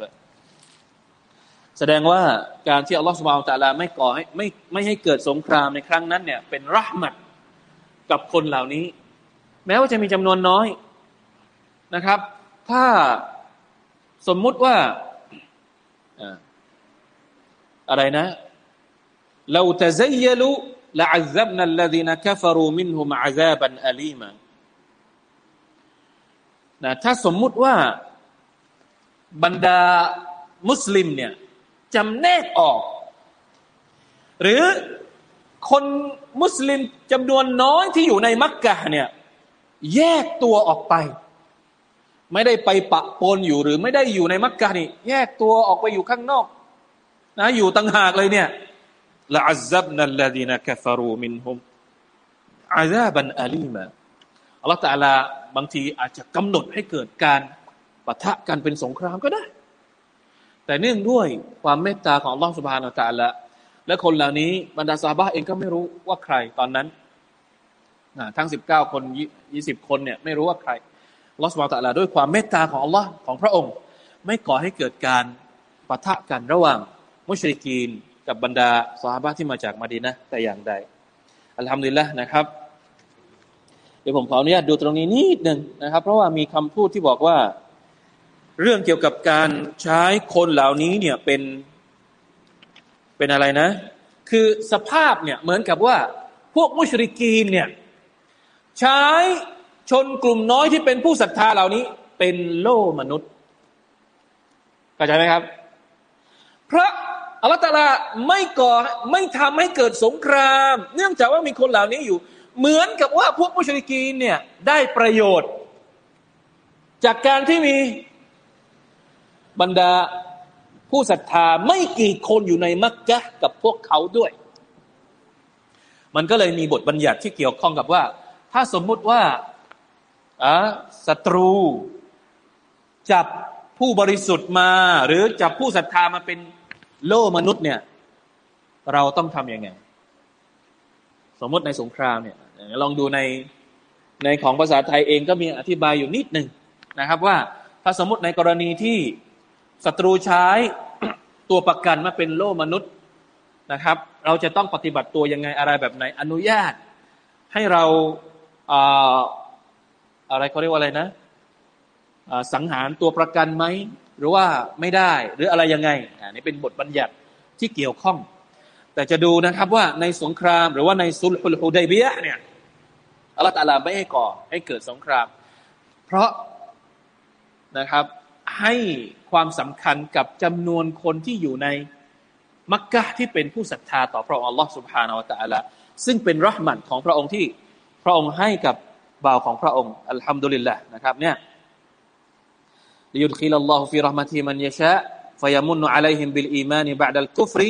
แสดงว่าการที่อัลลอฮฺสุบานตะลาไม่ก่อให้ไม่ไม่ให้เกิดสงครามในครั้งนั้นเนี่ยเป็นรหมัดกับคนเหล่านี้ แม้ว่าจะมีจำนวนน้อยนะครับ ถ้าสมมุติว่า อะไรนะเราตะเยลุละอัซับนัลลดีนักฟารูมินฮุมอาซาบันอาลีมานะถ้าสมมุติว่าบรรดามุสลิมเนี่ยจำแนกออก หรือคนมุสลิมจำนวนน้อยที่อยู่ในมักกะเนี่ยแยกตัวออกไป ไม่ได้ไปปะปนอยู่หรือไม่ได้อยู่ในมักกะนี่ แยกตัวออกไปอยู่ข้างนอก นะอยู่ต่างหากเลยเนี่ยละอัซับนัลลดีนกฟารูมินฮุมอาซาบันอาลีมาอัลลอฮฺตาลาบางทีอาจจะกำหนดให้เกิดการปะทะกันเป็นสงครามก็ได้ แต่เนื่องด้วยความเมตตาของอัลลอฮฺสุบฮานาตะละและคนเหล่านี้บรรดาซาบะเองก็ไม่รู้ว่าใครตอนนั้นทั้งสิบเก้าคนยี่สิบคนเนี่ยไม่รู้ว่าใครลอสมาตะลาด้วยความเมตตาของอัลลอฮ์ของพระองค์ ไม่ก่อให้เกิดการปะทะกันระหว่าง มุชริกีน กับบรรดาซาบะที่มาจากมาดีนะแต่อย่างใดอัลฮัมดุลิลละนะครับ เดี๋ยวผมขออนุญาตดูตรงนี้นิดหนึ่งนะครับ เพราะว่ามีคำพูดที่บอกว่า เรื่องเกี่ยวกับการใช้คนเหล่านี้เนี่ยเป็นเป็นอะไรนะ คือสภาพเนี่ยเหมือนกับว่าพวกมุชริกีนเนี่ยใช้ชนกลุ่มน้อยที่เป็นผู้ศรัทธาเหล่านี้ เป็นโล่มนุษย์เข้าใจไหมครับ เพราะ อัลลอฮฺตาลาไม่ก่อไม่ทำให้เกิดสงคราม เนื่องจากว่ามีคนเหล่านี้อยู่ เหมือนกับว่าพวกมุชริกีนเนี่ยได้ประโยชน์ จากการที่มีบรรดาผู้ศรัทธาไม่กี่คนอยู่ในมักกะกับพวกเขาด้วย มันก็เลยมีบทบัญญัติที่เกี่ยวข้องกับว่า ถ้าสมมุติว่าอ่าศัตรู จับผู้บริสุทธิ์มา หรือจับผู้ศรัทธามาเป็น โล่มนุษย์เนี่ย เราต้องทำยังไง สมมติในสงครามเนี่ย ลองดูในในของภาษาไทยเองก็มีอธิบายอยู่นิดหนึ่งนะครับ ว่าถ้าสมมติในกรณีที่ศัตรูใช้ตัวประกันมาเป็นโล่มนุษย์นะครับ เราจะต้องปฏิบัติตัวยังไงอะไรแบบไหน อนุญาต ให้เราอะไรเขาเรียกว่าอะไรนะสังหารตัวประกันไหมหรือว่าไม่ได้หรืออะไรยังไงอันนี้เป็นบทบัญญัติที่เกี่ยวข้อง แต่จะดูนะครับว่าในสงครามหรือว่าในซุลฮุลฮุดัยเบียเนี่ยอัลลอฮฺตาลาไม่ให้ก่อให้เกิดสงคราม เพราะนะครับให้ความสำคัญกับจำนวนคนที่อยู่ในมักกะที่เป็นผู้ศรัทธาต่อพระองค์อัลลอฮฺสุบฮานาวะตะอัลาซึ่งเป็นรหมัดของพระองค์ที่พระองค์ให้กับบ่าวของพระองค์อัลฮัมดุลิลละนะครับเนี่ย ليدخل الله في رحمته من يشاء فيمن عليهم بالإيمان بعد الكفر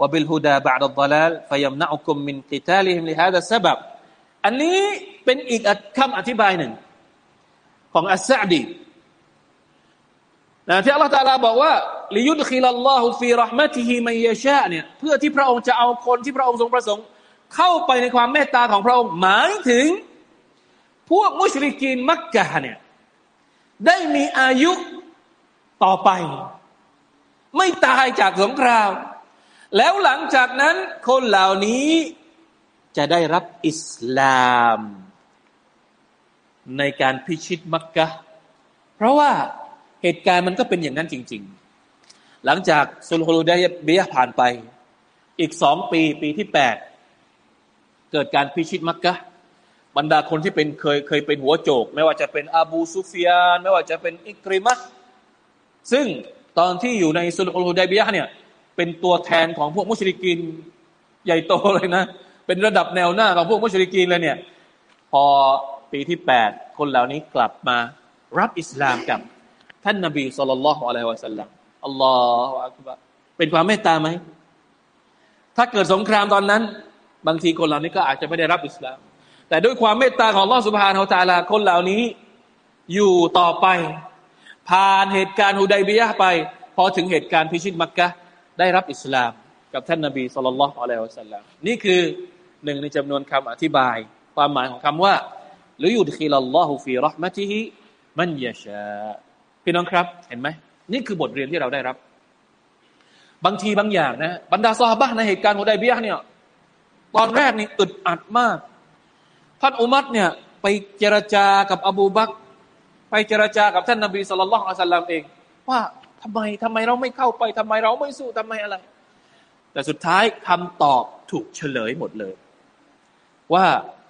وبالهدى بعد الضلال فيمنعكم من قتالهم لهذا السبب อันนี้เป็นอีกคำอธิบายหนึ่งของอัสซาดีนะที่อัลลอฮฺตาลาบอกว่าลิยุดคิลลอฮุฟีรหมะติฮิมัยชาเนี่ยเพื่อที่พระองค์จะเอาคนที่พระองค์ทรงประสงค์ เข้าไปในความเมตตาของพระองค์หมายถึง พวกมุชริกีนมักกะเนี่ย ได้มีอายุต่อไป ไม่ตายจากสงคราม แล้วหลังจากนั้นคนเหล่านี้จะได้รับอิสลาม ในการพิชิตมักกะ เพราะว่าเหตุการณ์มันก็เป็นอย่างนั้นจริง ๆ หลังจากซุลฮุลูดยเบียผ่านไป อีกสองปีปีที่แปดเกิดการพิชิตมักกะ บรรดาคนที่เป็นเคยเคยเป็นหัวโจก ไม่ว่าจะเป็นอาบูซุฟยาน ไม่ว่าจะเป็นอิกริมะซึ่งตอนที่อยู่ในสุลฮุดัยบียะเนี่ยเป็นตัวแทนของพวกมุชริกินใหญ่โตเลยนะ เป็นระดับแนวหน้าของพวกมุชริกินเลยเนี่ย พอปีที่แปดคนเหล่านี้กลับมารับอิสลามกับท่านนบีสุลต่านละฮ์อะลัยฮิวะสัลลัมอัลลอฮฺอักบะเป็นความเมตตาไหม ถ้าเกิดสงครามตอนนั้น บางทีคนเหล่านี้ก็อาจจะไม่ได้รับอิสลาม แต่ด้วยความเมตตาของลอสุภานาตาลาคนเหล่านี้ อยู่ต่อไป ผ่านเหตุการณ์ฮุดัยบียะไป พอถึงเหตุการณ์พิชิตมักกะได้รับอิสลาม กับท่านนบีสุลต่านละอัลลอฮฺสัลลัมนี่คือหนึ่งในจำนวนคำอธิบาย ความหมายของคำว่าหรือยุดคิลลอฮุฟีรหมะติฮิมันยาชาพี่น้องครับเห็นไหมนี่คือบทเรียนที่เราได้รับ บางทีบางอย่างนะบรรดาซอฮาบะในเหตุการณ์ฮุดัยบียะเนี่ยตอนแรกนี่อึดอัดมาก ท่านอุมัรเนี่ยไปเจรจากับอบูบักไปเจรจากับท่านนบีสุลต่านละอัลลัมเอง ว่าทำไมทำไมเราไม่เข้าไปทำไมเราไม่สู้ทำไมอะไร แต่สุดท้ายคำตอบถูกเฉลยหมดเลย ว่า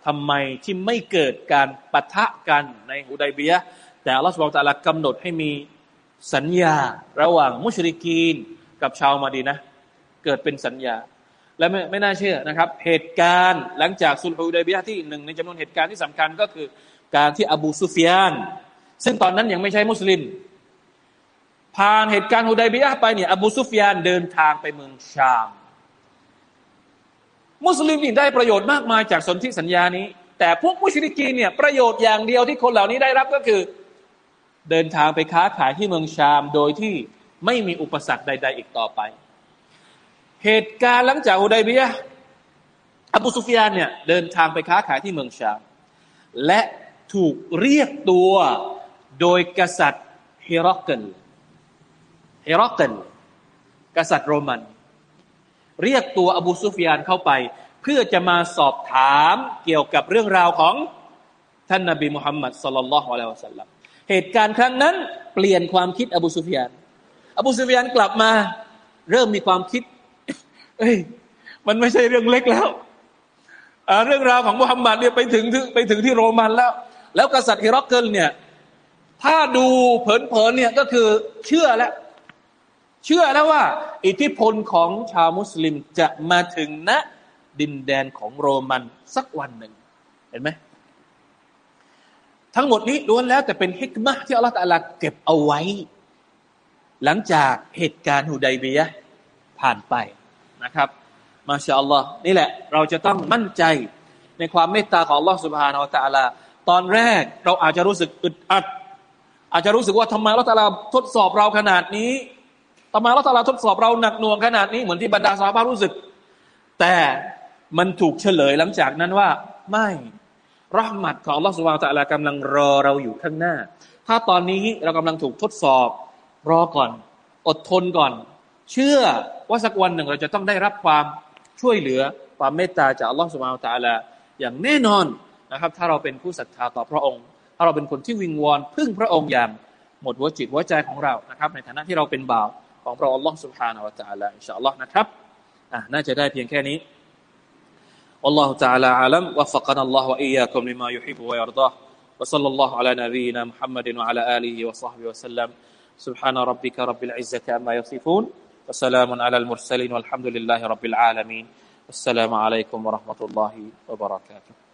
ทำไมที่ไม่เกิดการปะทะกันในฮุดัยเบียแต่อัลลอฮฺสุบไบร์ตะลากำหนดให้มีสัญญา ระหว่างมุชริกีนกับชาวมาดีนะ เกิดเป็นสัญญา และไม่ไม่น่าเชื่อนะครับ เหตุการณ์หลังจากสุลฮุดัยบียะที่หนึ่งในจำนวนเหตุการณ์ที่สำคัญก็คือการที่อบูซุฟยาน ซึ่งตอนนั้นยังไม่ใช่มุสลิม ผ่านเหตุการณ์ฮุดัยบียะไปเนี่ยอบูซุฟยานเดินทางไปเมืองชาม มุสลิมนี่ได้ประโยชน์มากมายจากสนธิสัญญานี้ แต่พวกมุชริกีเนี่ยประโยชน์อย่างเดียวที่คนเหล่านี้ได้รับก็คือ เดินทางไปค้าขายที่เมืองชาม โดยที่ไม่มีอุปสรรคใด ๆ อีกต่อไป เหตุการณ์หลังจากอุดัยเบียอบูซุฟยานเนี่ยเดินทางไปค้าขายที่เมืองชาม และถูกเรียกตัวโดยกษัตริย์เฮโรเกลเฮโรเกลกษัตริย์โรมัน เรียกตัวอบูซุฟยานเข้าไป เพื่อจะมาสอบถามเกี่ยวกับเรื่องราวของท่านนบีมุฮัมมัดสลลัลลอฮุอะลัยฮิวะสัลลัมเหตุการณ์ครั้งนั้นเปลี่ยนความคิดอบูซุฟยาน อบูซุฟยานกลับมาเริ่มมีความคิด เอ้ย มันไม่ใช่เรื่องเล็กแล้วเรื่องราวของมุฮัมมัดเนี่ยไปถึงไปถึงที่โรมันแล้ว แล้วกษัตริย์ฮิรักเกิลเนี่ย ถ้าดูเผินๆเนี่ยก็คือเชื่อแล้ว เชื่อแล้วว่า อิทธิพลของชาวมุสลิมจะมาถึงณดินแดนของโรมันสักวันหนึ่ง เห็นไหมทั้งหมดนี้ล้วนแล้วแต่เป็นฮิกมะที่อัลลอฮฺตะลาเก็บเอาไว้ หลังจากเหตุการณ์ฮุดัยเบียผ่านไป นะครับ มาชาอัลลอฮ์นี่แหละเราจะต้องมั่นใจในความเมตตาของอัลลอฮ์สุบฮานาอัลตะลา ตอนแรกเราอาจจะรู้สึกอึดอัด อาจจะรู้สึกว่าทำไมอัลลอฮ์ตะลาทดสอบเราขนาดนี้ทำไมอัลลอฮ์ตะลาทดสอบเราหนักหน่วงขนาดนี้เหมือนที่บรรดาสาบารู้สึก แต่มันถูกเฉลยหลังจากนั้นว่าไม่รหมัดของอัลลอฮฺสุบานตะลากำลังรอเราอยู่ข้างหน้า ถ้าตอนนี้เรากำลังถูกทดสอบรอก่อน อดทนก่อน เชื่อว่าสักวันหนึ่งเราจะต้องได้รับความช่วยเหลือความเมตตาจากอัลลอฮฺสุบานตะลาอย่างแน่นอนนะครับ ถ้าเราเป็นผู้ศรัทธาต่อพระองค์ ถ้าเราเป็นคนที่วิงวอนพึ่งพระองค์อย่างหมดหัวจิตหัวใจของเรานะครับ ในฐานะที่เราเป็นบ่าวของพระองค์อัลลอฮฺสุบฮานาอัลลอฮฺอินชาอัลลอฮ์นะครับอ่าน่าจะได้เพียงแค่นี้ والله تعالى أعلم وفقنا الله وإياكم لما يحب ويرضاه وصلى الله على نبينا محمد وعلى آله وصحبه وسلم سبحان ربك رب العزة عما يصفون وسلام على المرسلين والحمد لله رب العالمين. السلام عليكم ورحمة الله وبركاته.